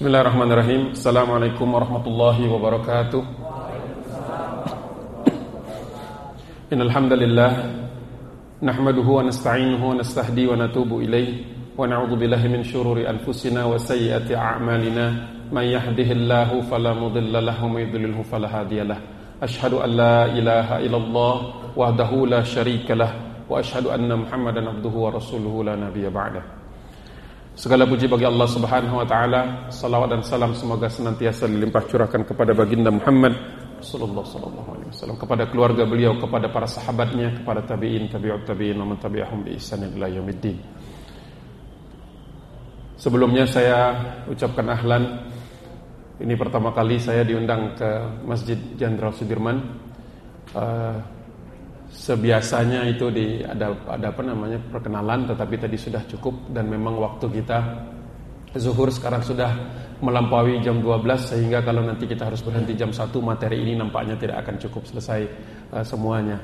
بسم الله الرحمن الرحيم السلام عليكم ورحمة الله وبركاته إن الحمد لله نحمده ونستعينه ونستهدي ونتوب إليه ونعوذ بالله من شرور أنفسنا وسيئة أعمالنا من يهده الله فلا مضل له ومن يضلله فلا هادي له أشهد أن لا إله إلا الله وحده لا شريك له وأشهد أن محمدا عبده ورسوله لا نبي بعده Segala puji bagi Allah Subhanahu wa taala. Salawat dan salam semoga senantiasa dilimpah curahkan kepada baginda Muhammad sallallahu alaihi wasallam, kepada keluarga beliau, kepada para sahabatnya, kepada tabi'in, tabi'ut tabi'in, wa man tabi'ahum bi ihsan ila yaumiddin. Sebelumnya saya ucapkan ahlan. Ini pertama kali saya diundang ke Masjid Jenderal Sudirman. Uh, sebiasanya itu di ada ada apa namanya perkenalan tetapi tadi sudah cukup dan memang waktu kita zuhur sekarang sudah melampaui jam 12 sehingga kalau nanti kita harus berhenti jam 1 materi ini nampaknya tidak akan cukup selesai uh, semuanya.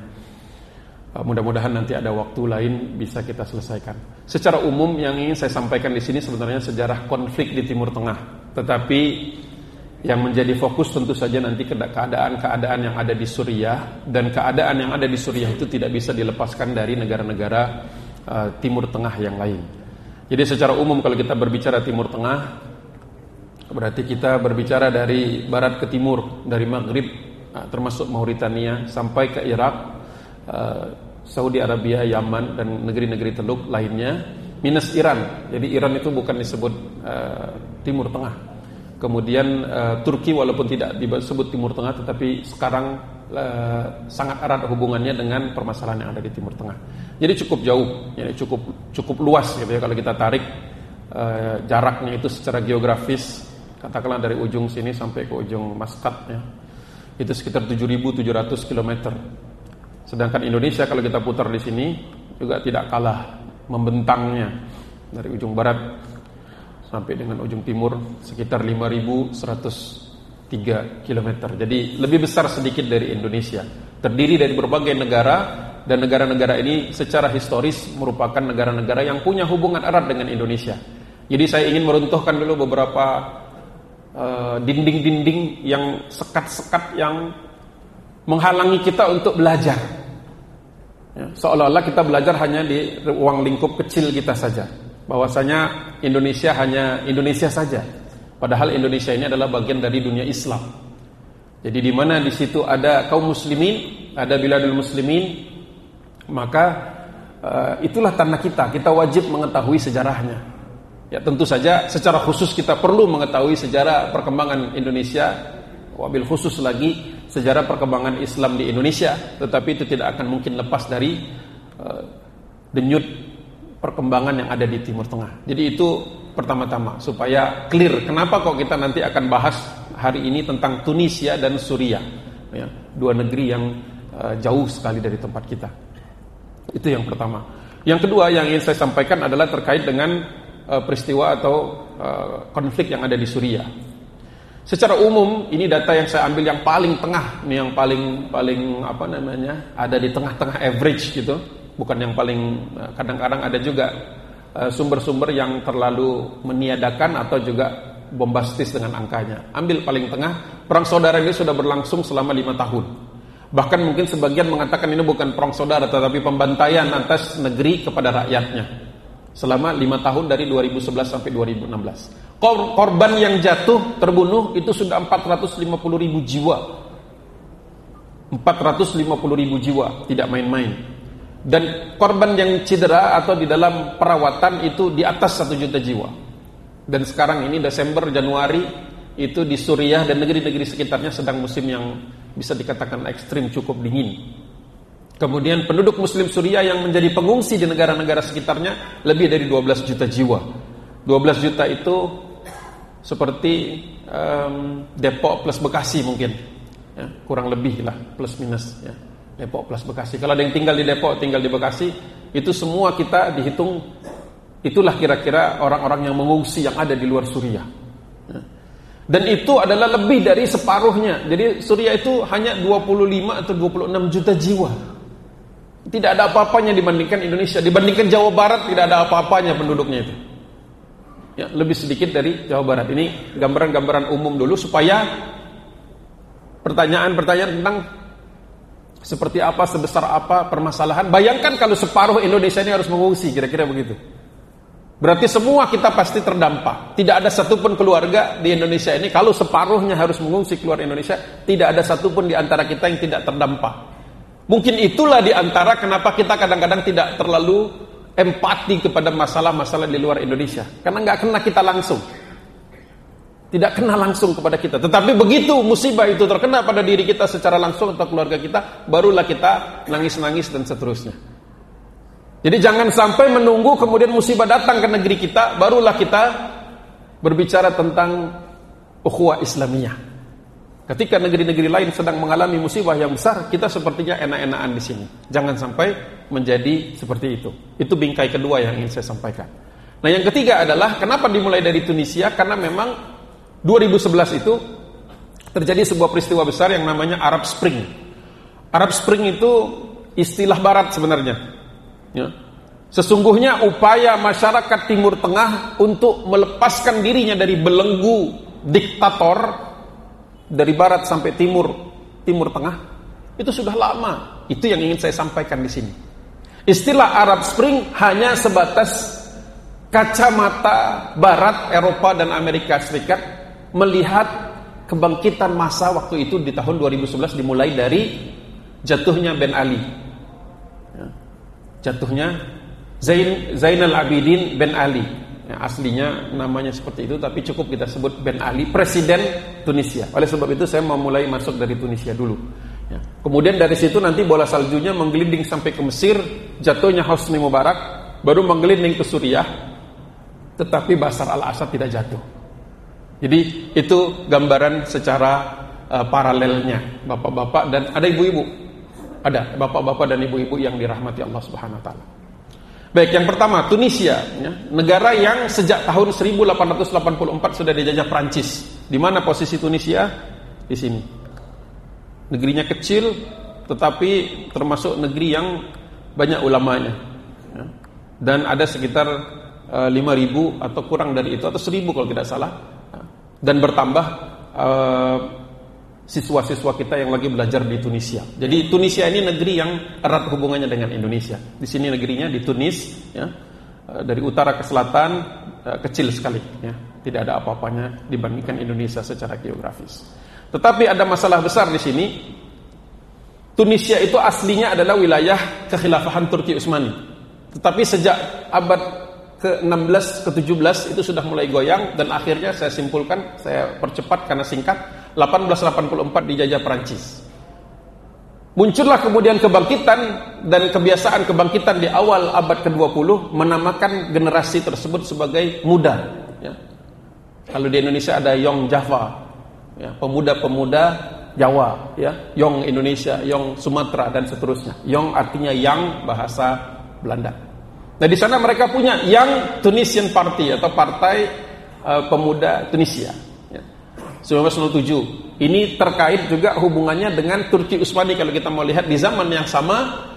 Uh, mudah-mudahan nanti ada waktu lain bisa kita selesaikan. Secara umum yang ingin saya sampaikan di sini sebenarnya sejarah konflik di Timur Tengah. Tetapi yang menjadi fokus tentu saja nanti keadaan-keadaan yang ada di Suriah dan keadaan yang ada di Suriah itu tidak bisa dilepaskan dari negara-negara uh, Timur Tengah yang lain. Jadi secara umum kalau kita berbicara Timur Tengah berarti kita berbicara dari barat ke timur, dari Maghrib uh, termasuk Mauritania sampai ke Irak, uh, Saudi Arabia, Yaman dan negeri-negeri Teluk lainnya minus Iran. Jadi Iran itu bukan disebut uh, Timur Tengah Kemudian uh, Turki walaupun tidak disebut Timur Tengah tetapi sekarang uh, sangat erat hubungannya dengan permasalahan yang ada di Timur Tengah. Jadi cukup jauh, ya, cukup cukup luas gitu ya kalau kita tarik uh, jaraknya itu secara geografis katakanlah dari ujung sini sampai ke ujung Maskat ya. Itu sekitar 7.700 km. Sedangkan Indonesia kalau kita putar di sini juga tidak kalah membentangnya dari ujung barat sampai dengan ujung timur sekitar 5103 km. Jadi lebih besar sedikit dari Indonesia. Terdiri dari berbagai negara dan negara-negara ini secara historis merupakan negara-negara yang punya hubungan erat dengan Indonesia. Jadi saya ingin meruntuhkan dulu beberapa eh, dinding-dinding uh, yang sekat-sekat yang menghalangi kita untuk belajar. Ya, seolah-olah kita belajar hanya di ruang lingkup kecil kita saja bahwasanya Indonesia hanya Indonesia saja. Padahal Indonesia ini adalah bagian dari dunia Islam. Jadi di mana di situ ada kaum muslimin, ada biladul muslimin, maka uh, itulah tanah kita. Kita wajib mengetahui sejarahnya. Ya tentu saja secara khusus kita perlu mengetahui sejarah perkembangan Indonesia, wabil khusus lagi sejarah perkembangan Islam di Indonesia. Tetapi itu tidak akan mungkin lepas dari uh, denyut perkembangan yang ada di Timur Tengah. Jadi itu pertama-tama supaya clear kenapa kok kita nanti akan bahas hari ini tentang Tunisia dan Suriah, ya, dua negeri yang uh, jauh sekali dari tempat kita. Itu yang pertama. Yang kedua yang ingin saya sampaikan adalah terkait dengan uh, peristiwa atau uh, konflik yang ada di Suriah. Secara umum ini data yang saya ambil yang paling tengah, ini yang paling paling apa namanya ada di tengah-tengah average gitu bukan yang paling eh, kadang-kadang ada juga eh, sumber-sumber yang terlalu meniadakan atau juga bombastis dengan angkanya. Ambil paling tengah, perang saudara ini sudah berlangsung selama lima tahun. Bahkan mungkin sebagian mengatakan ini bukan perang saudara tetapi pembantaian atas negeri kepada rakyatnya. Selama lima tahun dari 2011 sampai 2016. Korban yang jatuh terbunuh itu sudah 450 ribu jiwa. 450 ribu jiwa, tidak main-main dan korban yang cedera atau di dalam perawatan itu di atas satu juta jiwa. Dan sekarang ini Desember Januari itu di Suriah dan negeri-negeri sekitarnya sedang musim yang bisa dikatakan ekstrim cukup dingin. Kemudian penduduk muslim Suriah yang menjadi pengungsi di negara-negara sekitarnya lebih dari 12 juta jiwa. 12 juta itu seperti um, Depok plus Bekasi mungkin. Ya, kurang lebih lah plus minus ya. Depok plus Bekasi. Kalau ada yang tinggal di Depok, tinggal di Bekasi, itu semua kita dihitung itulah kira-kira orang-orang yang mengungsi yang ada di luar Suriah. Ya. Dan itu adalah lebih dari separuhnya. Jadi Suriah itu hanya 25 atau 26 juta jiwa. Tidak ada apa-apanya dibandingkan Indonesia. Dibandingkan Jawa Barat tidak ada apa-apanya penduduknya itu. Ya, lebih sedikit dari Jawa Barat. Ini gambaran-gambaran umum dulu supaya pertanyaan-pertanyaan tentang seperti apa, sebesar apa permasalahan. Bayangkan kalau separuh Indonesia ini harus mengungsi, kira-kira begitu. Berarti semua kita pasti terdampak. Tidak ada satupun keluarga di Indonesia ini, kalau separuhnya harus mengungsi keluar Indonesia, tidak ada satupun di antara kita yang tidak terdampak. Mungkin itulah di antara kenapa kita kadang-kadang tidak terlalu empati kepada masalah-masalah di luar Indonesia. Karena nggak kena kita langsung. Tidak kena langsung kepada kita. Tetapi begitu musibah itu terkena pada diri kita secara langsung atau keluarga kita, barulah kita nangis-nangis dan seterusnya. Jadi jangan sampai menunggu kemudian musibah datang ke negeri kita, barulah kita berbicara tentang ukhuwah Islamiyah. Ketika negeri-negeri lain sedang mengalami musibah yang besar, kita sepertinya enak-enakan di sini. Jangan sampai menjadi seperti itu. Itu bingkai kedua yang ingin saya sampaikan. Nah, yang ketiga adalah kenapa dimulai dari Tunisia? Karena memang 2011 itu terjadi sebuah peristiwa besar yang namanya Arab Spring. Arab Spring itu istilah barat sebenarnya. Ya. Sesungguhnya upaya masyarakat Timur Tengah untuk melepaskan dirinya dari belenggu diktator dari barat sampai timur Timur Tengah itu sudah lama. Itu yang ingin saya sampaikan di sini. Istilah Arab Spring hanya sebatas kacamata barat Eropa dan Amerika Serikat melihat kebangkitan masa waktu itu di tahun 2011 dimulai dari jatuhnya Ben Ali. Ya. Jatuhnya Zain Zainal Abidin Ben Ali. Ya, aslinya namanya seperti itu tapi cukup kita sebut Ben Ali, presiden Tunisia. Oleh sebab itu saya mau mulai masuk dari Tunisia dulu. Ya. Kemudian dari situ nanti bola saljunya menggelinding sampai ke Mesir, jatuhnya Hosni Mubarak, baru menggelinding ke Suriah, tetapi Basar al-Assad tidak jatuh. Jadi itu gambaran secara uh, paralelnya bapak-bapak dan ada ibu-ibu. Ada bapak-bapak dan ibu-ibu yang dirahmati Allah Subhanahu wa taala. Baik, yang pertama Tunisia, ya, negara yang sejak tahun 1884 sudah dijajah Prancis. Di mana posisi Tunisia? Di sini. Negerinya kecil, tetapi termasuk negeri yang banyak ulamanya. Ya. Dan ada sekitar uh, eh, 5.000 atau kurang dari itu atau 1.000 kalau tidak salah dan bertambah uh, siswa-siswa kita yang lagi belajar di Tunisia. Jadi Tunisia ini negeri yang erat hubungannya dengan Indonesia. Di sini negerinya di Tunis, ya, uh, dari utara ke selatan uh, kecil sekali, ya, tidak ada apa-apanya dibandingkan Indonesia secara geografis. Tetapi ada masalah besar di sini. Tunisia itu aslinya adalah wilayah kekhilafahan Turki Utsmani. Tetapi sejak abad ke-16 ke-17 itu sudah mulai goyang dan akhirnya saya simpulkan saya percepat karena singkat 1884 dijajah Perancis. Muncullah kemudian kebangkitan dan kebiasaan kebangkitan di awal abad ke-20 menamakan generasi tersebut sebagai muda ya. Kalau di Indonesia ada Yong Java ya, pemuda-pemuda Jawa ya, Yong Indonesia, Yong Sumatera dan seterusnya. Yong artinya yang bahasa Belanda. Nah di sana mereka punya yang Tunisian Party atau Partai uh, Pemuda Tunisia. Ya. 1907. Ini terkait juga hubungannya dengan Turki Utsmani kalau kita mau lihat di zaman yang sama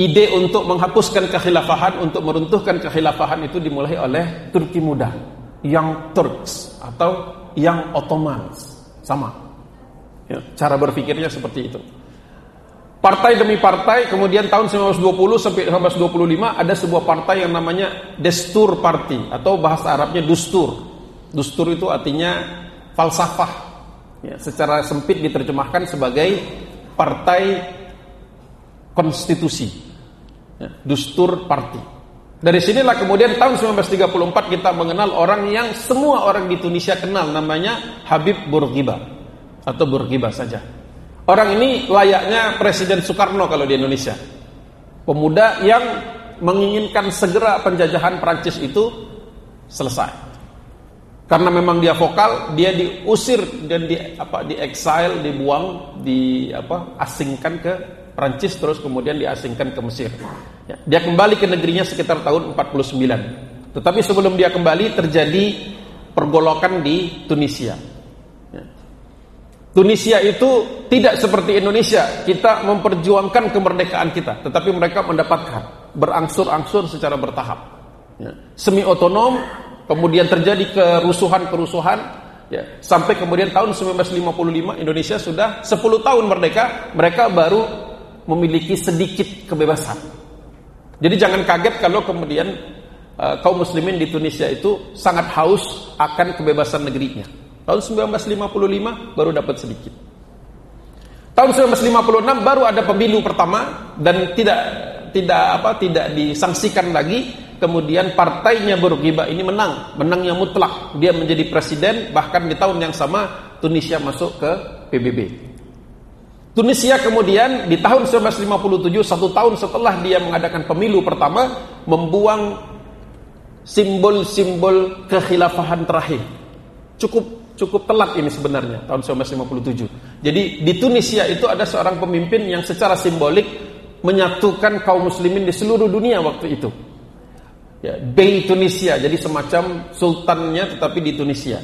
ide untuk menghapuskan kekhilafahan untuk meruntuhkan kekhilafahan itu dimulai oleh Turki muda, yang Turks atau yang Ottomans. Sama. Ya, cara berpikirnya seperti itu. Partai demi partai, kemudian tahun 1920 sampai 1925 ada sebuah partai yang namanya Destur Party atau bahasa Arabnya Dustur. Dustur itu artinya falsafah. Ya, secara sempit diterjemahkan sebagai partai konstitusi. Ya, Dustur Party. Dari sinilah kemudian tahun 1934 kita mengenal orang yang semua orang di Tunisia kenal namanya Habib Bourguiba atau Bourguiba saja. Orang ini layaknya Presiden Soekarno kalau di Indonesia. Pemuda yang menginginkan segera penjajahan Prancis itu selesai. Karena memang dia vokal, dia diusir dan di apa di exile, dibuang, di apa asingkan ke Prancis terus kemudian diasingkan ke Mesir. Ya, dia kembali ke negerinya sekitar tahun 49. Tetapi sebelum dia kembali terjadi pergolokan di Tunisia. Tunisia itu tidak seperti Indonesia. Kita memperjuangkan kemerdekaan kita, tetapi mereka mendapatkan berangsur-angsur secara bertahap. Ya. Semi otonom, kemudian terjadi kerusuhan-kerusuhan, ya, sampai kemudian tahun 1955 Indonesia sudah 10 tahun merdeka, mereka baru memiliki sedikit kebebasan. Jadi jangan kaget kalau kemudian uh, kaum muslimin di Tunisia itu sangat haus akan kebebasan negerinya. Tahun 1955 baru dapat sedikit. Tahun 1956 baru ada pemilu pertama dan tidak tidak apa tidak disangsikan lagi. Kemudian partainya Bourguiba ini menang. Menangnya mutlak. Dia menjadi presiden bahkan di tahun yang sama Tunisia masuk ke PBB Tunisia kemudian di tahun 1957 satu tahun setelah dia mengadakan pemilu pertama membuang simbol-simbol kekhilafahan terakhir. Cukup cukup telat ini sebenarnya tahun 1957. Jadi di Tunisia itu ada seorang pemimpin yang secara simbolik menyatukan kaum muslimin di seluruh dunia waktu itu. Ya, Bey Tunisia, jadi semacam sultannya tetapi di Tunisia.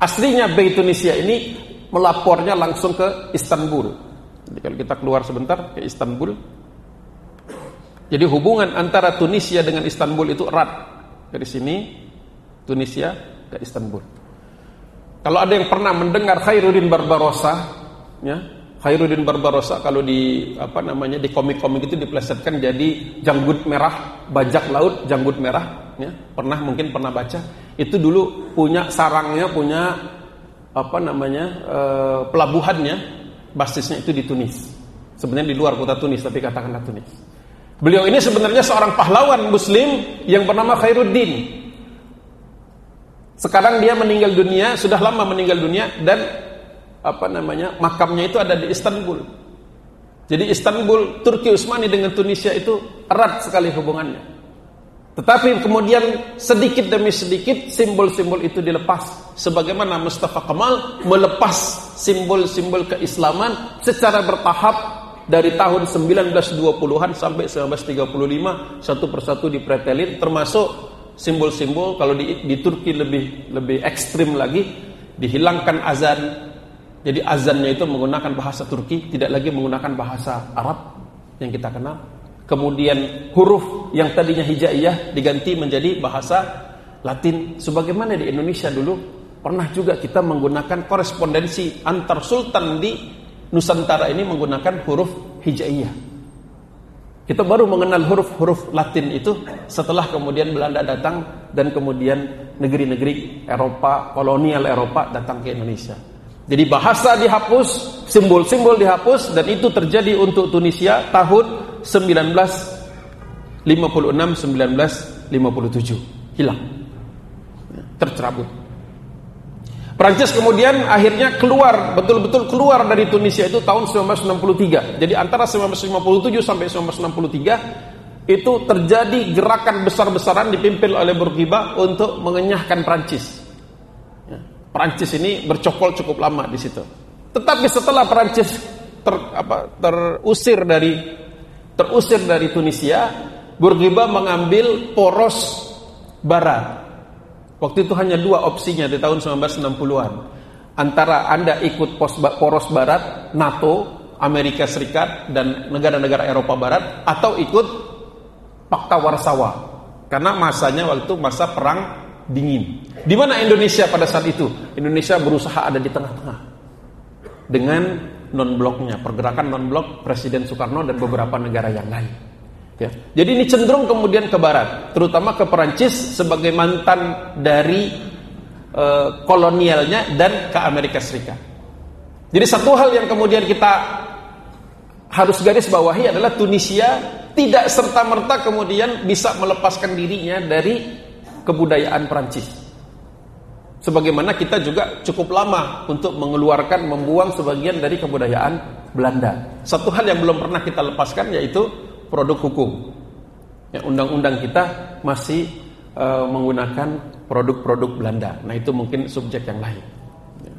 Aslinya Bey Tunisia ini melapornya langsung ke Istanbul. Jadi kalau kita keluar sebentar ke Istanbul, jadi hubungan antara Tunisia dengan Istanbul itu erat. Dari sini Tunisia ke Istanbul. Kalau ada yang pernah mendengar Khairuddin Barbarossa, ya, Khairuddin Barbarossa kalau di apa namanya di komik-komik itu diplesetkan jadi janggut merah, bajak laut janggut merah, ya. Pernah mungkin pernah baca. Itu dulu punya sarangnya, punya apa namanya? E, pelabuhannya, basisnya itu di Tunis. Sebenarnya di luar kota Tunis tapi katakanlah Tunis. Beliau ini sebenarnya seorang pahlawan muslim yang bernama Khairuddin sekarang dia meninggal dunia, sudah lama meninggal dunia dan apa namanya makamnya itu ada di Istanbul. Jadi Istanbul, Turki Utsmani dengan Tunisia itu erat sekali hubungannya. Tetapi kemudian sedikit demi sedikit simbol-simbol itu dilepas. Sebagaimana Mustafa Kemal melepas simbol-simbol keislaman secara bertahap dari tahun 1920-an sampai 1935 satu persatu dipretelin termasuk simbol-simbol kalau di, di Turki lebih lebih ekstrim lagi dihilangkan azan. Jadi azannya itu menggunakan bahasa Turki tidak lagi menggunakan bahasa Arab yang kita kenal. Kemudian huruf yang tadinya hijaiyah diganti menjadi bahasa Latin. Sebagaimana di Indonesia dulu pernah juga kita menggunakan korespondensi antar sultan di Nusantara ini menggunakan huruf hijaiyah kita baru mengenal huruf-huruf Latin itu setelah kemudian Belanda datang dan kemudian negeri-negeri Eropa, kolonial Eropa datang ke Indonesia. Jadi bahasa dihapus, simbol-simbol dihapus dan itu terjadi untuk Tunisia tahun 1956 1957 hilang. Tercerabut. Prancis kemudian akhirnya keluar, betul-betul keluar dari Tunisia itu tahun 1963. Jadi antara 1957 sampai 1963 itu terjadi gerakan besar-besaran dipimpin oleh Bourguiba untuk mengenyahkan Prancis. Ya, Prancis ini bercokol cukup lama di situ. Tetapi setelah Prancis ter, apa, terusir dari terusir dari Tunisia, Bourguiba mengambil poros barat Waktu itu hanya dua opsinya di tahun 1960-an. Antara Anda ikut poros barat, NATO, Amerika Serikat, dan negara-negara Eropa Barat, atau ikut Pakta Warsawa. Karena masanya waktu masa perang dingin. Di mana Indonesia pada saat itu? Indonesia berusaha ada di tengah-tengah. Dengan non-bloknya, pergerakan non-blok Presiden Soekarno dan beberapa negara yang lain. Ya. Jadi ini cenderung kemudian ke barat, terutama ke Perancis sebagai mantan dari uh, kolonialnya dan ke Amerika Serikat. Jadi satu hal yang kemudian kita harus garis bawahi adalah Tunisia tidak serta merta kemudian bisa melepaskan dirinya dari kebudayaan Perancis. Sebagaimana kita juga cukup lama untuk mengeluarkan, membuang sebagian dari kebudayaan Belanda. Satu hal yang belum pernah kita lepaskan yaitu produk hukum. Ya, undang-undang kita masih uh, menggunakan produk-produk Belanda. Nah, itu mungkin subjek yang lain. Ya.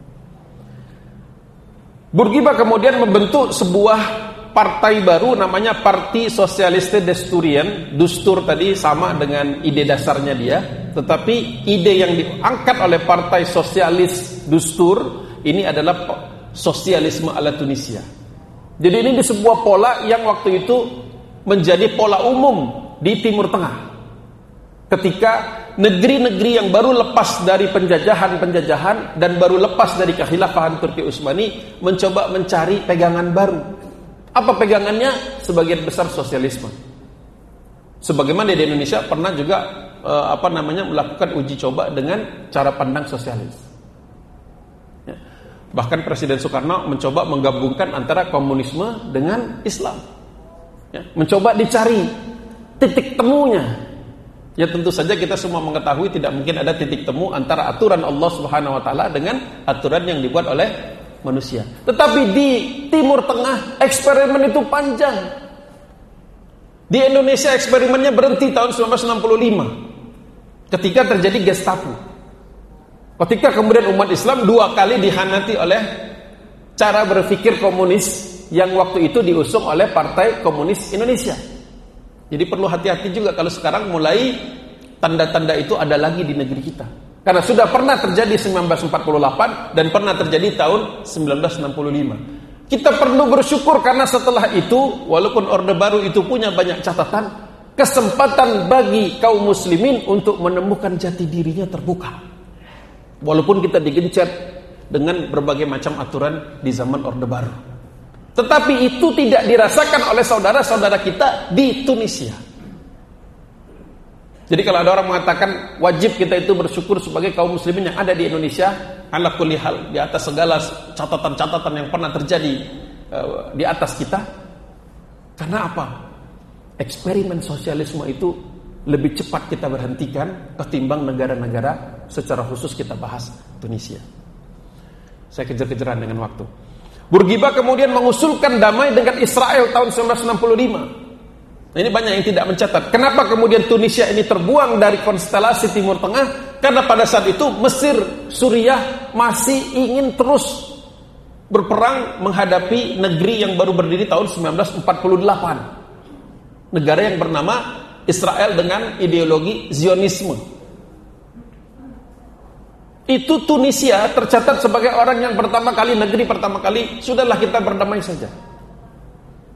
Bourguiba kemudian membentuk sebuah partai baru namanya Parti Sosialiste Desturian. Dustur tadi sama dengan ide dasarnya dia, tetapi ide yang diangkat oleh Partai Sosialis Dustur ini adalah sosialisme ala Tunisia. Jadi ini di sebuah pola yang waktu itu menjadi pola umum di Timur Tengah. Ketika negeri-negeri yang baru lepas dari penjajahan-penjajahan dan baru lepas dari kekhilafahan Turki Utsmani mencoba mencari pegangan baru. Apa pegangannya? Sebagian besar sosialisme. Sebagaimana di Indonesia pernah juga eh, apa namanya melakukan uji coba dengan cara pandang sosialis. Ya. Bahkan Presiden Soekarno mencoba menggabungkan antara komunisme dengan Islam. Ya. Mencoba dicari titik temunya. Ya tentu saja kita semua mengetahui tidak mungkin ada titik temu antara aturan Allah Subhanahu wa taala dengan aturan yang dibuat oleh manusia. Tetapi di Timur Tengah eksperimen itu panjang. Di Indonesia eksperimennya berhenti tahun 1965 ketika terjadi Gestapo. Ketika kemudian umat Islam dua kali dihanati oleh cara berpikir komunis yang waktu itu diusung oleh Partai Komunis Indonesia. Jadi perlu hati-hati juga kalau sekarang mulai tanda-tanda itu ada lagi di negeri kita. Karena sudah pernah terjadi 1948 dan pernah terjadi tahun 1965. Kita perlu bersyukur karena setelah itu, walaupun Orde Baru itu punya banyak catatan, kesempatan bagi kaum muslimin untuk menemukan jati dirinya terbuka. Walaupun kita digencet dengan berbagai macam aturan di zaman Orde Baru. Tetapi itu tidak dirasakan oleh saudara-saudara kita di Tunisia. Jadi kalau ada orang mengatakan wajib kita itu bersyukur sebagai kaum muslimin yang ada di Indonesia, ala kulli hal di atas segala catatan-catatan yang pernah terjadi uh, di atas kita. Karena apa? Eksperimen sosialisme itu lebih cepat kita berhentikan ketimbang negara-negara secara khusus kita bahas Tunisia. Saya kejar-kejaran dengan waktu. Burgiba kemudian mengusulkan damai dengan Israel tahun 1965. Nah, ini banyak yang tidak mencatat. Kenapa kemudian Tunisia ini terbuang dari konstelasi Timur Tengah? Karena pada saat itu Mesir, Suriah masih ingin terus berperang menghadapi negeri yang baru berdiri tahun 1948. Negara yang bernama Israel dengan ideologi Zionisme. Itu Tunisia tercatat sebagai orang yang pertama kali negeri pertama kali sudahlah kita berdamai saja.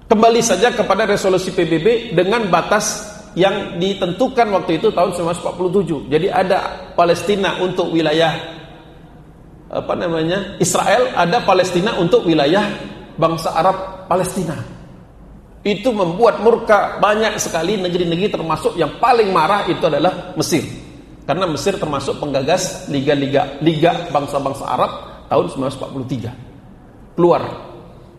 Kembali saja kepada resolusi PBB dengan batas yang ditentukan waktu itu tahun 1947. Jadi ada Palestina untuk wilayah apa namanya? Israel, ada Palestina untuk wilayah bangsa Arab Palestina. Itu membuat murka banyak sekali negeri-negeri termasuk yang paling marah itu adalah Mesir. Karena Mesir termasuk penggagas liga-liga liga bangsa-bangsa Arab tahun 1943. Keluar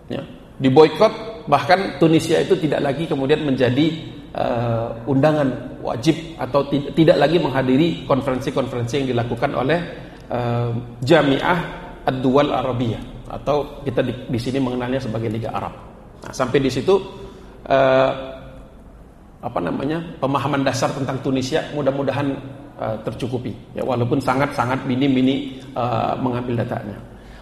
ya, diboykot bahkan Tunisia itu tidak lagi kemudian menjadi uh, undangan wajib atau tidak lagi menghadiri konferensi-konferensi yang dilakukan oleh uh, Jamiah Ad-Duwal Arabiyah atau kita di, di sini mengenalnya sebagai Liga Arab. Nah, sampai di situ uh, apa namanya pemahaman dasar tentang Tunisia mudah-mudahan uh, tercukupi ya walaupun sangat-sangat minim-mini uh, mengambil datanya.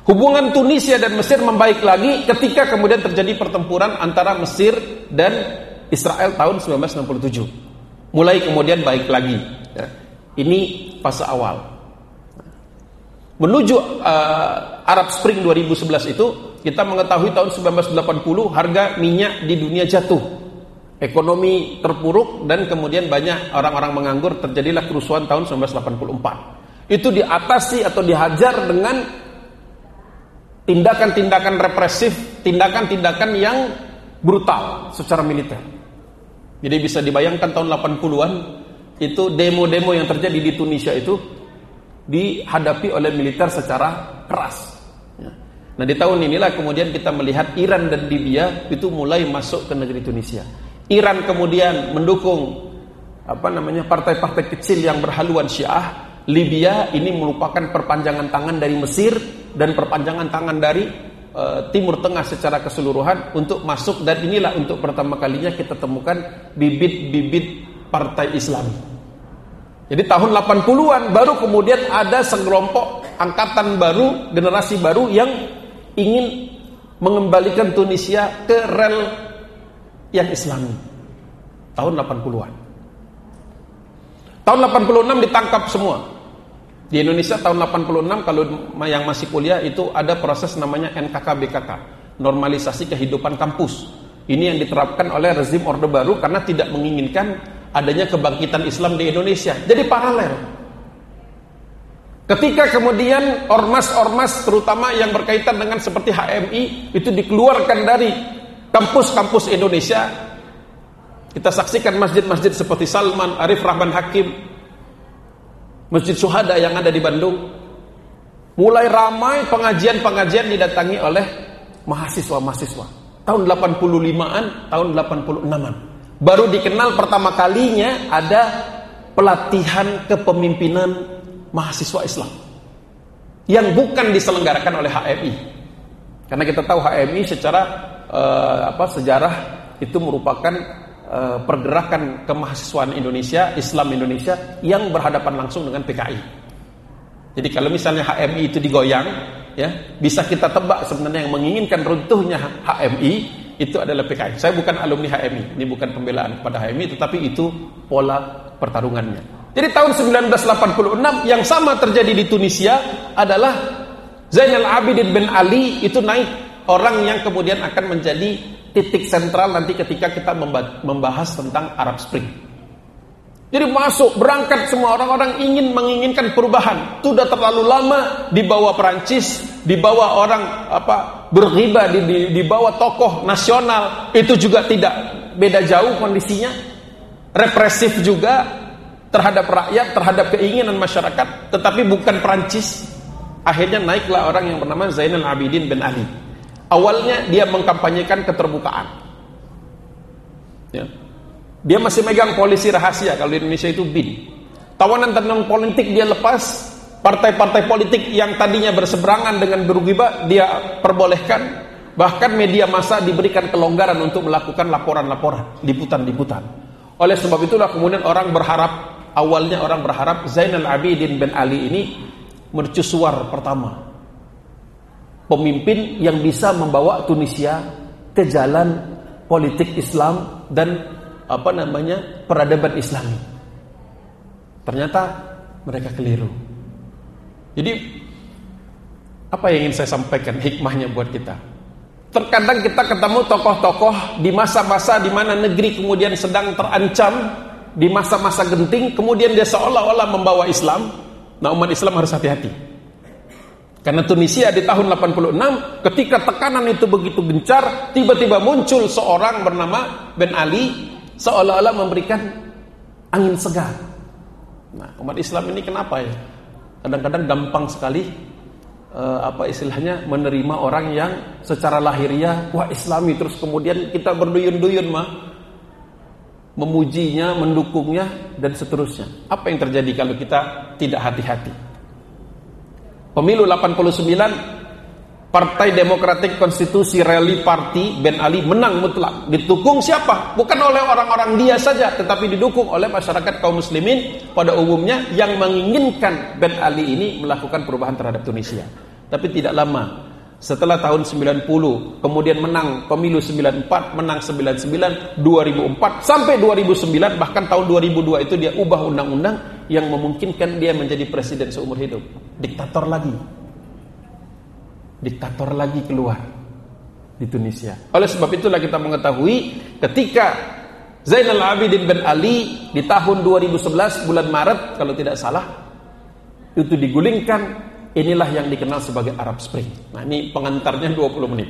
Hubungan Tunisia dan Mesir membaik lagi ketika kemudian terjadi pertempuran antara Mesir dan Israel tahun 1967. Mulai kemudian baik lagi. Ya. Ini fase awal. Menuju uh, Arab Spring 2011 itu kita mengetahui tahun 1980 harga minyak di dunia jatuh. Ekonomi terpuruk dan kemudian banyak orang-orang menganggur terjadilah kerusuhan tahun 1984. Itu diatasi atau dihajar dengan tindakan-tindakan represif, tindakan-tindakan yang brutal secara militer. Jadi bisa dibayangkan tahun 80-an itu demo-demo yang terjadi di Tunisia itu dihadapi oleh militer secara keras. Ya. Nah di tahun inilah kemudian kita melihat Iran dan Libya itu mulai masuk ke negeri Tunisia. Iran kemudian mendukung apa namanya partai-partai kecil yang berhaluan Syiah Libya ini merupakan perpanjangan tangan dari Mesir dan perpanjangan tangan dari uh, Timur Tengah secara keseluruhan untuk masuk dan inilah untuk pertama kalinya kita temukan bibit-bibit partai Islam. Jadi tahun 80-an baru kemudian ada sekelompok angkatan baru, generasi baru yang ingin mengembalikan Tunisia ke rel yang Islami. Tahun 80-an. Tahun 86 ditangkap semua di Indonesia tahun 86 kalau yang masih kuliah itu ada proses namanya NKK BKK, normalisasi kehidupan kampus. Ini yang diterapkan oleh rezim Orde Baru karena tidak menginginkan adanya kebangkitan Islam di Indonesia. Jadi paralel. Ketika kemudian ormas-ormas terutama yang berkaitan dengan seperti HMI itu dikeluarkan dari kampus-kampus Indonesia, kita saksikan masjid-masjid seperti Salman, Arif Rahman Hakim, Masjid Suhada yang ada di Bandung, mulai ramai pengajian-pengajian didatangi oleh mahasiswa-mahasiswa. Tahun 85-an, tahun 86-an. Baru dikenal pertama kalinya ada pelatihan kepemimpinan mahasiswa Islam yang bukan diselenggarakan oleh HMI. Karena kita tahu HMI secara uh, apa sejarah itu merupakan uh, pergerakan kemahasiswaan Indonesia, Islam Indonesia yang berhadapan langsung dengan PKI. Jadi kalau misalnya HMI itu digoyang, ya bisa kita tebak sebenarnya yang menginginkan runtuhnya HMI itu adalah PKI. Saya bukan alumni HMI, ini bukan pembelaan kepada HMI, tetapi itu pola pertarungannya. Jadi tahun 1986 yang sama terjadi di Tunisia adalah Zainal Abidin bin Ali itu naik orang yang kemudian akan menjadi titik sentral nanti ketika kita membahas tentang Arab Spring. Jadi masuk, berangkat semua orang-orang ingin menginginkan perubahan. Sudah terlalu lama di bawah Perancis, di orang apa berghiba, di, tokoh nasional. Itu juga tidak beda jauh kondisinya. Represif juga, terhadap rakyat, terhadap keinginan masyarakat, tetapi bukan Perancis. Akhirnya naiklah orang yang bernama Zainal Abidin bin Ali. Awalnya dia mengkampanyekan keterbukaan. Ya. Dia masih megang polisi rahasia kalau di Indonesia itu BIN. Tawanan tentang politik dia lepas, partai-partai politik yang tadinya berseberangan dengan berugiba dia perbolehkan. Bahkan media massa diberikan kelonggaran untuk melakukan laporan-laporan, liputan-liputan. Oleh sebab itulah kemudian orang berharap awalnya orang berharap Zainal Abidin bin Ali ini mercusuar pertama. Pemimpin yang bisa membawa Tunisia ke jalan politik Islam dan apa namanya peradaban Islami. Ternyata mereka keliru. Jadi apa yang ingin saya sampaikan hikmahnya buat kita? Terkadang kita ketemu tokoh-tokoh di masa-masa di mana negeri kemudian sedang terancam di masa-masa genting kemudian dia seolah-olah membawa Islam nah umat Islam harus hati-hati karena Tunisia di tahun 86 ketika tekanan itu begitu gencar tiba-tiba muncul seorang bernama Ben Ali seolah-olah memberikan angin segar nah umat Islam ini kenapa ya kadang-kadang gampang sekali uh, apa istilahnya menerima orang yang secara lahiriah wah islami terus kemudian kita berduyun-duyun mah memujinya, mendukungnya, dan seterusnya. Apa yang terjadi kalau kita tidak hati-hati? Pemilu 89, Partai Demokratik Konstitusi Rally Party Ben Ali menang mutlak. Didukung siapa? Bukan oleh orang-orang dia saja, tetapi didukung oleh masyarakat kaum muslimin pada umumnya yang menginginkan Ben Ali ini melakukan perubahan terhadap Tunisia. Tapi tidak lama setelah tahun 90, kemudian menang pemilu 94, menang 99, 2004 sampai 2009 bahkan tahun 2002 itu dia ubah undang-undang yang memungkinkan dia menjadi presiden seumur hidup. Diktator lagi. Diktator lagi keluar di Tunisia. Oleh sebab itulah kita mengetahui ketika Zainal Abidin bin Ali di tahun 2011 bulan Maret kalau tidak salah itu digulingkan Inilah yang dikenal sebagai Arab Spring. Nah, ini pengantarnya 20 menit.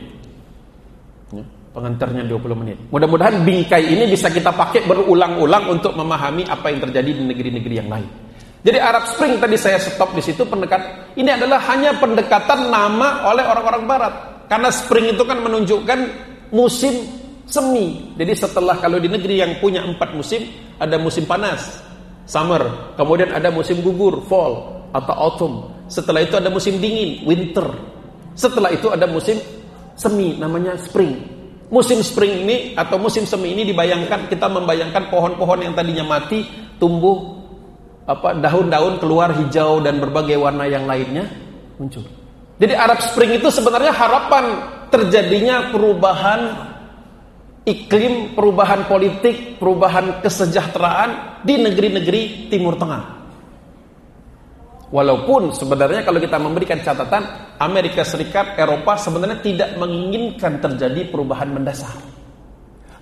Ya, pengantarnya 20 menit. Mudah-mudahan bingkai ini bisa kita pakai berulang-ulang untuk memahami apa yang terjadi di negeri-negeri yang lain. Jadi Arab Spring tadi saya stop di situ pendekat. Ini adalah hanya pendekatan nama oleh orang-orang barat. Karena spring itu kan menunjukkan musim semi. Jadi setelah kalau di negeri yang punya empat musim, ada musim panas, summer, kemudian ada musim gugur, fall atau autumn, setelah itu ada musim dingin, winter. Setelah itu ada musim semi, namanya spring. Musim spring ini atau musim semi ini dibayangkan kita membayangkan pohon-pohon yang tadinya mati tumbuh apa daun-daun keluar hijau dan berbagai warna yang lainnya muncul. Jadi Arab Spring itu sebenarnya harapan terjadinya perubahan iklim, perubahan politik, perubahan kesejahteraan di negeri-negeri Timur Tengah. Walaupun sebenarnya kalau kita memberikan catatan Amerika Serikat, Eropa sebenarnya tidak menginginkan terjadi perubahan mendasar.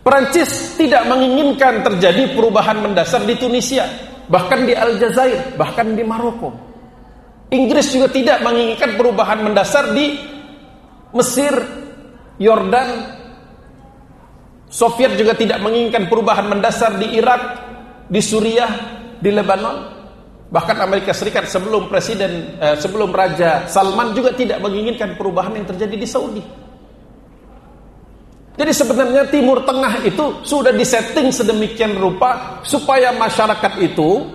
Perancis tidak menginginkan terjadi perubahan mendasar di Tunisia, bahkan di Aljazair, bahkan di Maroko. Inggris juga tidak menginginkan perubahan mendasar di Mesir, Yordan. Soviet juga tidak menginginkan perubahan mendasar di Irak, di Suriah, di Lebanon. Bahkan Amerika Serikat sebelum presiden eh, sebelum Raja Salman juga tidak menginginkan perubahan yang terjadi di Saudi. Jadi sebenarnya Timur Tengah itu sudah disetting sedemikian rupa supaya masyarakat itu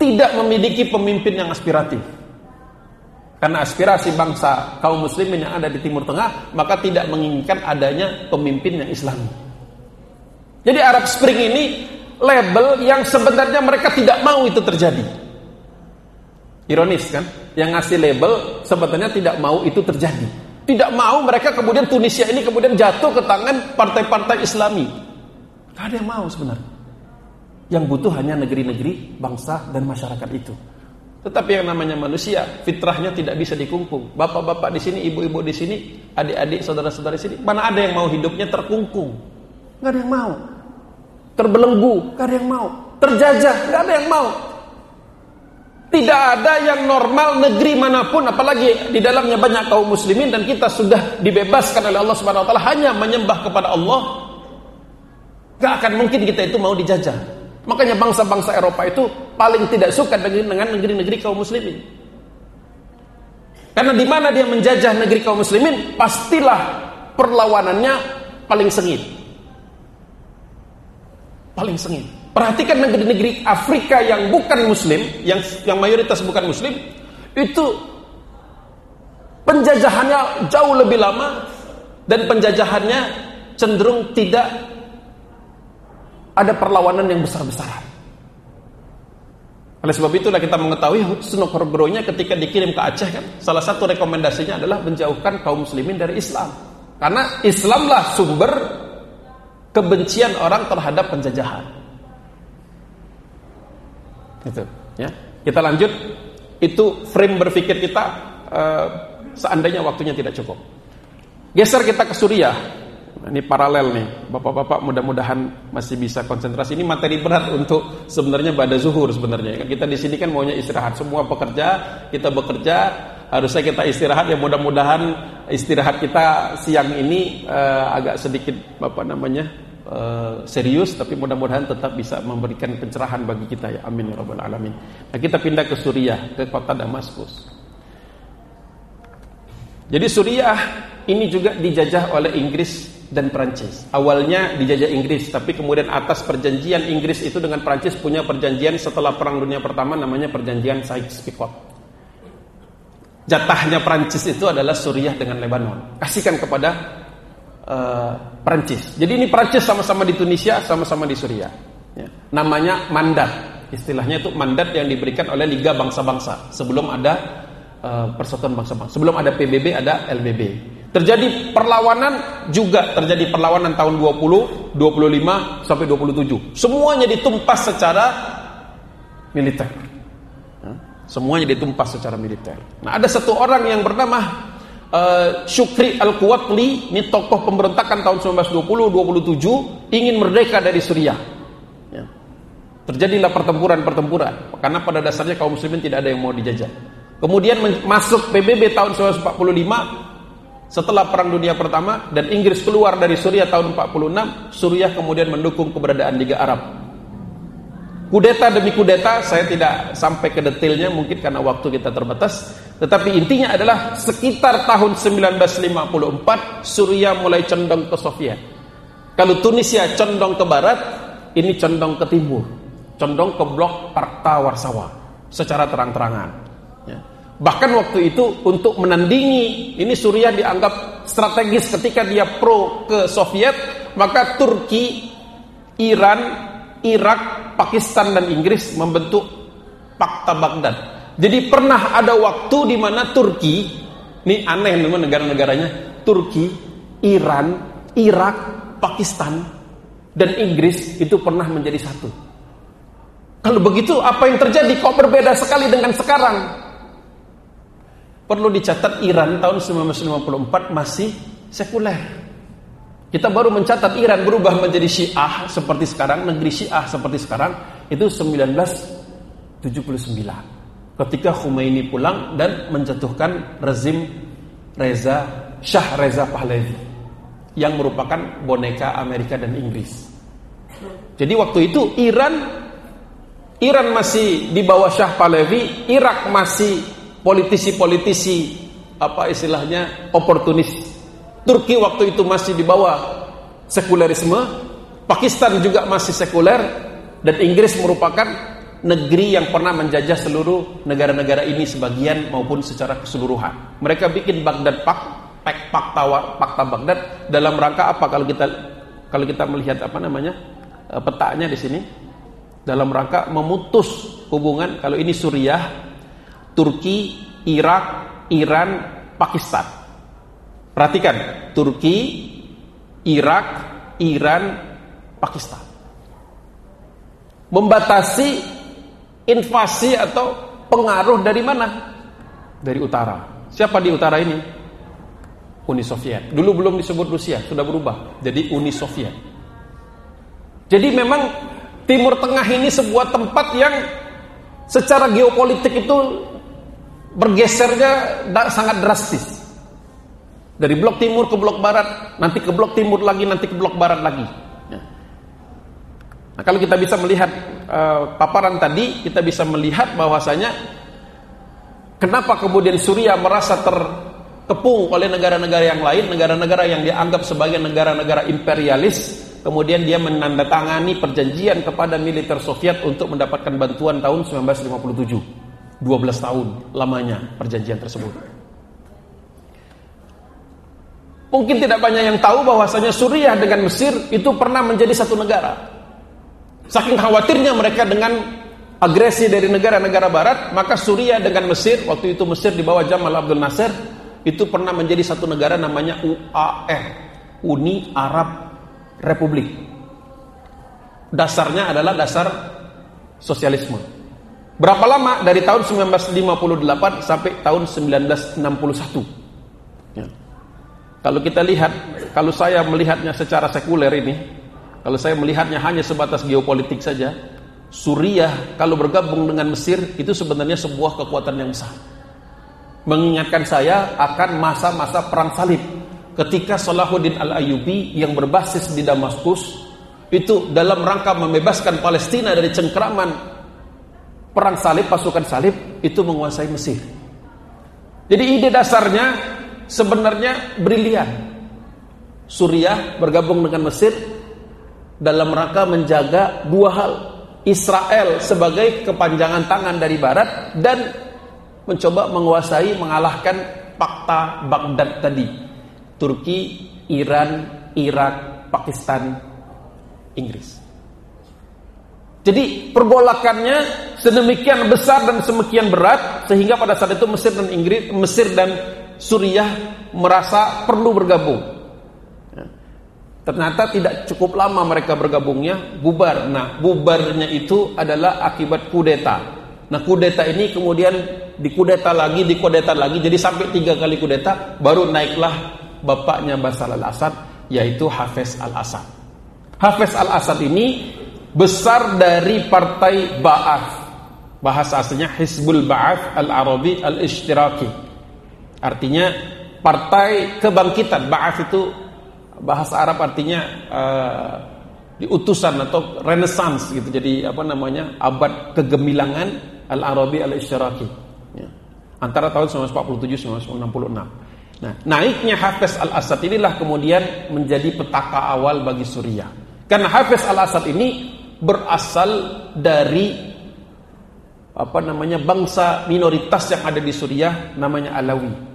tidak memiliki pemimpin yang aspiratif. Karena aspirasi bangsa kaum muslimin yang ada di Timur Tengah maka tidak menginginkan adanya pemimpin yang islami. Jadi Arab Spring ini label yang sebenarnya mereka tidak mau itu terjadi. Ironis kan? Yang ngasih label sebenarnya tidak mau itu terjadi. Tidak mau mereka kemudian Tunisia ini kemudian jatuh ke tangan partai-partai Islami. Tidak ada yang mau sebenarnya. Yang butuh hanya negeri-negeri, bangsa dan masyarakat itu. Tetapi yang namanya manusia, fitrahnya tidak bisa dikungkung. Bapak-bapak di sini, ibu-ibu di sini, adik-adik, saudara-saudara di sini, mana ada yang mau hidupnya terkungkung? Gak ada yang mau. Terbelenggu, gak ada yang mau. Terjajah, gak ada yang mau. Tidak ada yang normal negeri mana pun apalagi di dalamnya banyak kaum muslimin dan kita sudah dibebaskan oleh Allah Subhanahu wa taala hanya menyembah kepada Allah. Gak akan mungkin kita itu mau dijajah. Makanya bangsa-bangsa Eropa itu paling tidak suka dengan negeri-negeri kaum muslimin. Karena di mana dia menjajah negeri kaum muslimin, pastilah perlawanannya paling sengit. Paling sengit. Perhatikan negeri-negeri Afrika yang bukan muslim, yang yang mayoritas bukan muslim, itu penjajahannya jauh lebih lama dan penjajahannya cenderung tidak ada perlawanan yang besar-besaran. Oleh sebab itulah kita mengetahui Sunokorgronya ketika dikirim ke Aceh kan salah satu rekomendasinya adalah menjauhkan kaum muslimin dari Islam. Karena Islamlah sumber kebencian orang terhadap penjajahan. Itu, ya. Kita lanjut. Itu frame berpikir kita uh, seandainya waktunya tidak cukup. Geser kita ke Suriah. Ini paralel nih, bapak-bapak mudah-mudahan masih bisa konsentrasi. Ini materi berat untuk sebenarnya pada zuhur sebenarnya. Kita di sini kan maunya istirahat. Semua pekerja, kita bekerja, harusnya kita istirahat. Ya mudah-mudahan istirahat kita siang ini uh, agak sedikit apa namanya uh, serius tapi mudah-mudahan tetap bisa memberikan pencerahan bagi kita ya amin ya rabbal alamin. Nah, kita pindah ke Suriah, ke kota Damaskus. Jadi Suriah ini juga dijajah oleh Inggris dan Prancis. Awalnya dijajah Inggris, tapi kemudian atas perjanjian Inggris itu dengan Prancis punya perjanjian setelah Perang Dunia Pertama namanya perjanjian Sykes-Picot. Jatahnya Prancis itu adalah Suriah dengan Lebanon. Kasihkan kepada uh, Perancis. Jadi ini Perancis sama-sama di Tunisia, sama-sama di Suriah. Ya. Namanya mandat. Istilahnya itu mandat yang diberikan oleh Liga Bangsa-Bangsa sebelum ada uh, Persatuan Bangsa-Bangsa. Sebelum ada PBB ada LBB. Terjadi perlawanan juga terjadi perlawanan tahun 20, 25 sampai 27. Semuanya ditumpas secara militer. Ya. Semuanya ditumpas secara militer. Nah, ada satu orang yang bernama uh, Syukri Al-Kuwatli ini tokoh pemberontakan tahun 1920-27 ingin merdeka dari Suriah. Ya. Terjadilah pertempuran-pertempuran karena pada dasarnya kaum muslimin tidak ada yang mau dijajah. Kemudian masuk PBB tahun 1945 setelah Perang Dunia Pertama dan Inggris keluar dari Suriah tahun 46, Suriah kemudian mendukung keberadaan Liga Arab Kudeta demi kudeta, saya tidak sampai ke detailnya mungkin karena waktu kita terbatas. Tetapi intinya adalah sekitar tahun 1954 Suriah mulai condong ke Soviet. Kalau Tunisia condong ke barat, ini condong ke timur. Condong ke blok Parta Warsawa secara terang-terangan. Ya. Bahkan waktu itu untuk menandingi ini Suriah dianggap strategis ketika dia pro ke Soviet, maka Turki, Iran, Irak, Pakistan dan Inggris membentuk Pakta Baghdad. Jadi pernah ada waktu di mana Turki, ini aneh teman negara-negaranya, Turki, Iran, Irak, Pakistan dan Inggris itu pernah menjadi satu. Kalau begitu apa yang terjadi kok berbeda sekali dengan sekarang? Perlu dicatat Iran tahun 1954 masih sekuler. Kita baru mencatat Iran berubah menjadi Syiah seperti sekarang, negeri Syiah seperti sekarang itu 1979. Ketika Khomeini pulang dan menjatuhkan rezim Reza Shah Reza Pahlavi yang merupakan boneka Amerika dan Inggris. Jadi waktu itu Iran Iran masih di bawah Shah Pahlavi, Irak masih politisi-politisi apa istilahnya oportunis Turki waktu itu masih di bawah sekulerisme, Pakistan juga masih sekuler, dan Inggris merupakan negeri yang pernah menjajah seluruh negara-negara ini sebagian maupun secara keseluruhan. Mereka bikin Baghdad Pak, Pak Pakta, Pakta Baghdad dalam rangka apa kalau kita kalau kita melihat apa namanya eh, petanya di sini dalam rangka memutus hubungan kalau ini Suriah, Turki, Irak, Iran, Pakistan. Perhatikan, Turki, Irak, Iran, Pakistan. Membatasi invasi atau pengaruh dari mana? Dari utara. Siapa di utara ini? Uni Soviet. Dulu belum disebut Rusia, sudah berubah jadi Uni Soviet. Jadi memang Timur Tengah ini sebuah tempat yang secara geopolitik itu bergesernya sangat drastis. Dari blok timur ke blok barat, nanti ke blok timur lagi, nanti ke blok barat lagi. Ya. Nah, kalau kita bisa melihat uh, paparan tadi, kita bisa melihat bahwasanya kenapa kemudian Suriah merasa terkepung oleh negara-negara yang lain, negara-negara yang dianggap sebagai negara-negara imperialis, kemudian dia menandatangani perjanjian kepada militer Soviet untuk mendapatkan bantuan tahun 1957. 12 tahun lamanya perjanjian tersebut. Mungkin tidak banyak yang tahu bahwasanya Suriah dengan Mesir itu pernah menjadi satu negara. Saking khawatirnya mereka dengan agresi dari negara-negara barat, maka Suriah dengan Mesir, waktu itu Mesir di bawah Jamal Abdul Nasser, itu pernah menjadi satu negara namanya UAR, Uni Arab Republik. Dasarnya adalah dasar sosialisme. Berapa lama? Dari tahun 1958 sampai tahun 1961. Kalau kita lihat, kalau saya melihatnya secara sekuler ini, kalau saya melihatnya hanya sebatas geopolitik saja, Suriah kalau bergabung dengan Mesir itu sebenarnya sebuah kekuatan yang besar. Mengingatkan saya akan masa-masa perang salib ketika Salahuddin Al-Ayyubi yang berbasis di Damaskus itu dalam rangka membebaskan Palestina dari cengkraman perang salib, pasukan salib itu menguasai Mesir. Jadi ide dasarnya sebenarnya brilian. Suriah bergabung dengan Mesir dalam rangka menjaga dua hal. Israel sebagai kepanjangan tangan dari barat dan mencoba menguasai mengalahkan fakta Baghdad tadi. Turki, Iran, Irak, Pakistan, Inggris. Jadi pergolakannya sedemikian besar dan semikian berat sehingga pada saat itu Mesir dan Inggris, Mesir dan Suriah merasa perlu bergabung. Ya. Ternyata tidak cukup lama mereka bergabungnya, bubar. Nah, bubarnya itu adalah akibat kudeta. Nah, kudeta ini kemudian dikudeta lagi, dikudeta lagi, jadi sampai tiga kali kudeta, baru naiklah bapaknya Basar al-Assad, yaitu Hafiz al-Assad. Hafiz al-Assad ini besar dari partai Ba'ath. Bahasa aslinya Hizbul Ba'ath al-Arabi al-Ishtiraki Artinya partai kebangkitan. Ba'ath itu bahasa Arab artinya uh, diutusan atau renaissance gitu. Jadi apa namanya? abad kegemilangan Al-Arabi Al-Isyaraki. Ya. Antara tahun 1947 1966. Nah, naiknya Hafiz Al-Assad inilah kemudian menjadi petaka awal bagi Suriah. Karena Hafiz Al-Assad ini berasal dari apa namanya bangsa minoritas yang ada di Suriah namanya Alawi.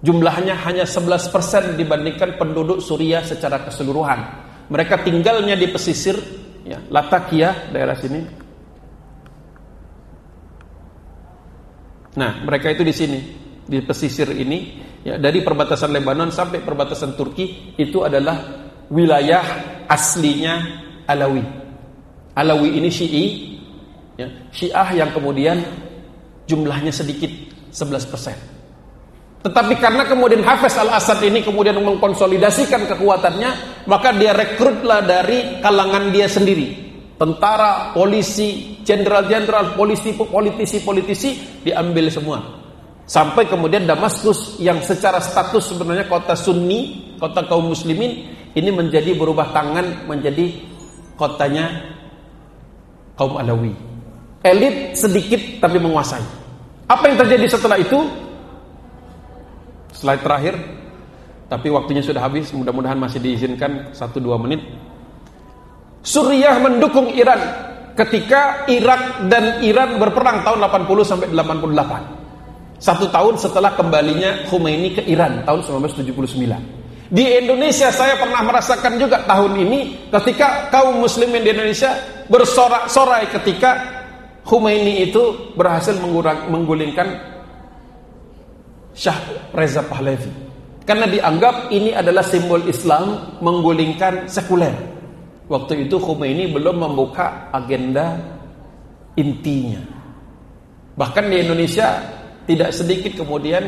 Jumlahnya hanya 11% dibandingkan penduduk Suriah secara keseluruhan. Mereka tinggalnya di pesisir ya, Latakia daerah sini. Nah, mereka itu di sini di pesisir ini ya dari perbatasan Lebanon sampai perbatasan Turki itu adalah wilayah aslinya Alawi. Alawi ini Syi'i ya, Syiah yang kemudian jumlahnya sedikit 11 persen. Tetapi karena kemudian Hafiz al-Assad ini kemudian mengkonsolidasikan kekuatannya, maka dia rekrutlah dari kalangan dia sendiri. Tentara, polisi, jenderal-jenderal, polisi, politisi-politisi diambil semua. Sampai kemudian Damaskus yang secara status sebenarnya kota Sunni, kota kaum muslimin, ini menjadi berubah tangan menjadi kotanya kaum Alawi. Elit sedikit tapi menguasai. Apa yang terjadi setelah itu? Slide terakhir. Tapi waktunya sudah habis, mudah-mudahan masih diizinkan 1-2 menit. Suriah mendukung Iran ketika Irak dan Iran berperang tahun 80 sampai 88. Satu tahun setelah kembalinya Khomeini ke Iran tahun 1979. Di Indonesia saya pernah merasakan juga tahun ini ketika kaum muslimin di Indonesia bersorak-sorai ketika Khomeini itu berhasil menggulingkan Syah Reza Pahlavi. Karena dianggap ini adalah simbol Islam menggulingkan sekuler. Waktu itu Khomeini belum membuka agenda intinya. Bahkan di Indonesia tidak sedikit kemudian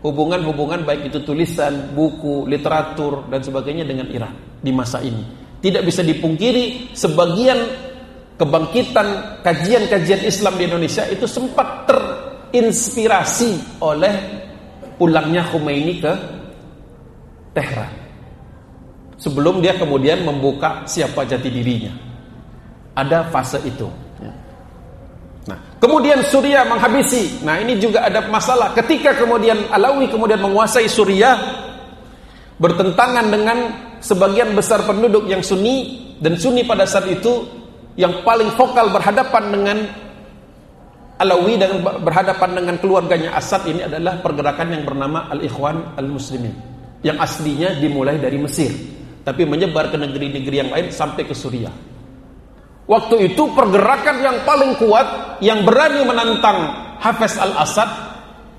hubungan-hubungan baik itu tulisan, buku, literatur dan sebagainya dengan Iran di masa ini. Tidak bisa dipungkiri sebagian kebangkitan kajian-kajian Islam di Indonesia itu sempat terinspirasi oleh pulangnya Khomeini ke Tehran sebelum dia kemudian membuka siapa jati dirinya. Ada fase itu. Ya. Nah, kemudian Suriah menghabisi. Nah, ini juga ada masalah. Ketika kemudian Alawi kemudian menguasai Suriah, bertentangan dengan sebagian besar penduduk yang Sunni dan Sunni pada saat itu yang paling vokal berhadapan dengan Alawi dan berhadapan dengan keluarganya Asad ini adalah pergerakan yang bernama Al-Ikhwan Al-Muslimin yang aslinya dimulai dari Mesir tapi menyebar ke negeri-negeri yang lain sampai ke Suriah. Waktu itu pergerakan yang paling kuat yang berani menantang Hafiz al-Assad,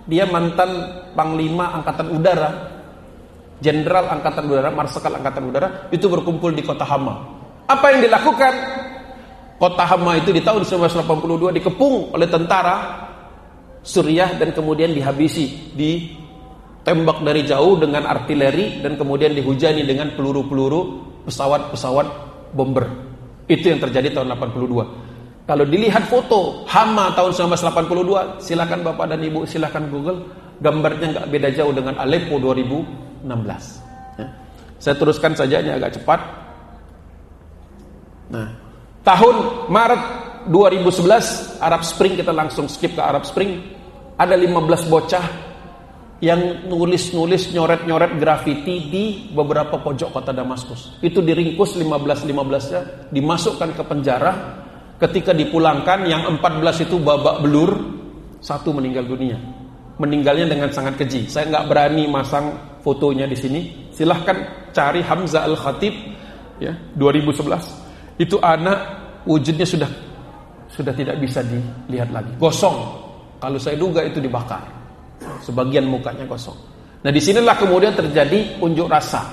dia mantan panglima angkatan udara, jenderal angkatan udara, marsikal angkatan udara, itu berkumpul di kota Hama. Apa yang dilakukan? Kota Hama itu di tahun 1982 dikepung oleh tentara Suriah dan kemudian dihabisi di tembak dari jauh dengan artileri dan kemudian dihujani dengan peluru-peluru pesawat-pesawat bomber. Itu yang terjadi tahun 82. Kalau dilihat foto Hama tahun 1982, silakan Bapak dan Ibu silakan Google, gambarnya nggak beda jauh dengan Aleppo 2016. Ya. Saya teruskan saja ini agak cepat. Nah, tahun Maret 2011 Arab Spring kita langsung skip ke Arab Spring. Ada 15 bocah yang nulis-nulis nyoret-nyoret grafiti di beberapa pojok kota Damaskus. Itu diringkus 15-15-nya, dimasukkan ke penjara. Ketika dipulangkan yang 14 itu babak belur, satu meninggal dunia. Meninggalnya dengan sangat keji. Saya nggak berani masang fotonya di sini. Silahkan cari Hamzah Al-Khatib ya, 2011. Itu anak wujudnya sudah sudah tidak bisa dilihat lagi. Gosong. Kalau saya duga itu dibakar sebagian mukanya kosong. Nah di sinilah kemudian terjadi unjuk rasa.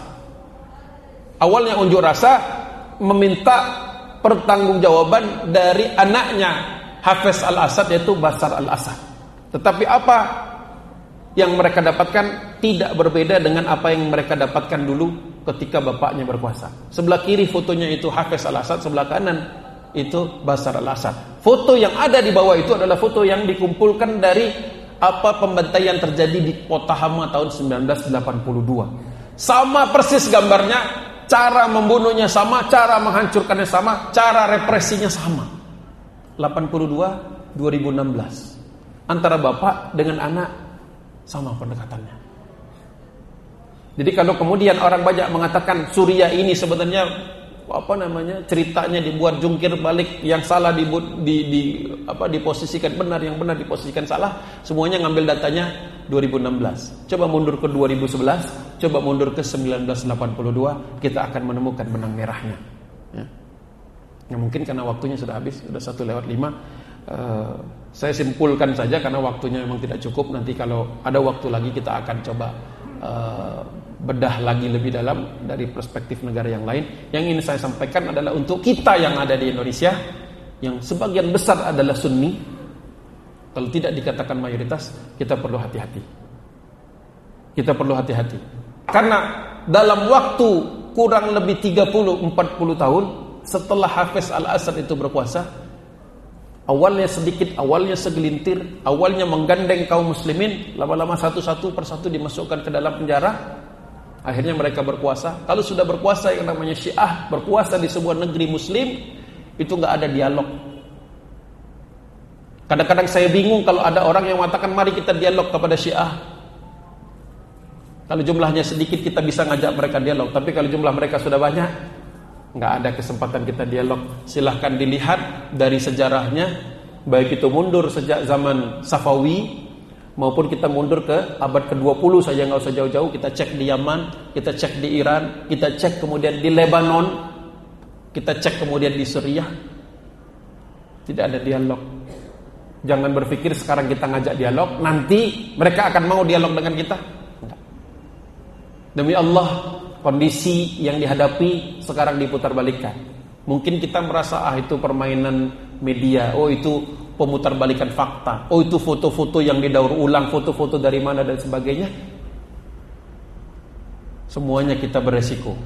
Awalnya unjuk rasa meminta pertanggungjawaban dari anaknya Hafiz al-Assad yaitu Basar al-Assad. Tetapi apa yang mereka dapatkan tidak berbeda dengan apa yang mereka dapatkan dulu ketika bapaknya berkuasa. Sebelah kiri fotonya itu Hafiz al-Assad, sebelah kanan itu Basar al-Assad. Foto yang ada di bawah itu adalah foto yang dikumpulkan dari apa pembantaian terjadi di Kota Hama tahun 1982. Sama persis gambarnya, cara membunuhnya sama, cara menghancurkannya sama, cara represinya sama. 82 2016. Antara bapak dengan anak sama pendekatannya. Jadi kalau kemudian orang banyak mengatakan Surya ini sebenarnya apa namanya ceritanya dibuat jungkir balik yang salah di, di, di apa diposisikan benar yang benar diposisikan salah semuanya ngambil datanya 2016 coba mundur ke 2011 coba mundur ke 1982 kita akan menemukan benang merahnya. Ya. ya mungkin karena waktunya sudah habis sudah satu lewat lima. Uh, saya simpulkan saja karena waktunya memang tidak cukup. Nanti kalau ada waktu lagi kita akan coba uh, bedah lagi lebih dalam dari perspektif negara yang lain. Yang ingin saya sampaikan adalah untuk kita yang ada di Indonesia, yang sebagian besar adalah Sunni, kalau tidak dikatakan mayoritas, kita perlu hati-hati. Kita perlu hati-hati. Karena dalam waktu kurang lebih 30-40 tahun setelah Hafiz Al-Asad itu berkuasa, awalnya sedikit, awalnya segelintir, awalnya menggandeng kaum muslimin, lama-lama satu-satu persatu dimasukkan ke dalam penjara, akhirnya mereka berkuasa. Kalau sudah berkuasa yang namanya Syiah, berkuasa di sebuah negeri muslim, itu nggak ada dialog. Kadang-kadang saya bingung kalau ada orang yang mengatakan mari kita dialog kepada Syiah. Kalau jumlahnya sedikit kita bisa ngajak mereka dialog, tapi kalau jumlah mereka sudah banyak, nggak ada kesempatan kita dialog. Silahkan dilihat dari sejarahnya, baik itu mundur sejak zaman Safawi maupun kita mundur ke abad ke-20 saja nggak usah jauh-jauh, kita cek di Yaman, kita cek di Iran, kita cek kemudian di Lebanon, kita cek kemudian di Suriah. Tidak ada dialog. Jangan berpikir sekarang kita ngajak dialog, nanti mereka akan mau dialog dengan kita. Demi Allah, kondisi yang dihadapi sekarang diputar balikan. Mungkin kita merasa ah itu permainan media, oh itu pemutar balikan fakta, oh itu foto-foto yang didaur ulang, foto-foto dari mana dan sebagainya. Semuanya kita beresiko.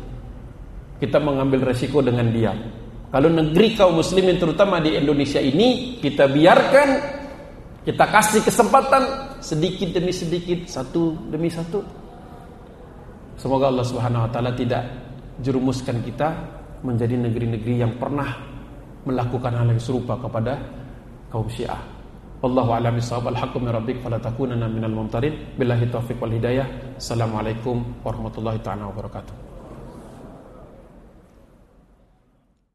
Kita mengambil resiko dengan diam. Kalau negeri kaum muslimin terutama di Indonesia ini kita biarkan kita kasih kesempatan sedikit demi sedikit, satu demi satu Semoga Allah Subhanahu wa taala tidak jerumuskan kita menjadi negeri-negeri yang pernah melakukan hal yang serupa kepada kaum Syiah. Wallahu a'lam bishawab. Al-haqqu min rabbik fala takunanna minal mumtarin. Billahi taufiq wal hidayah. Assalamualaikum warahmatullahi taala wabarakatuh.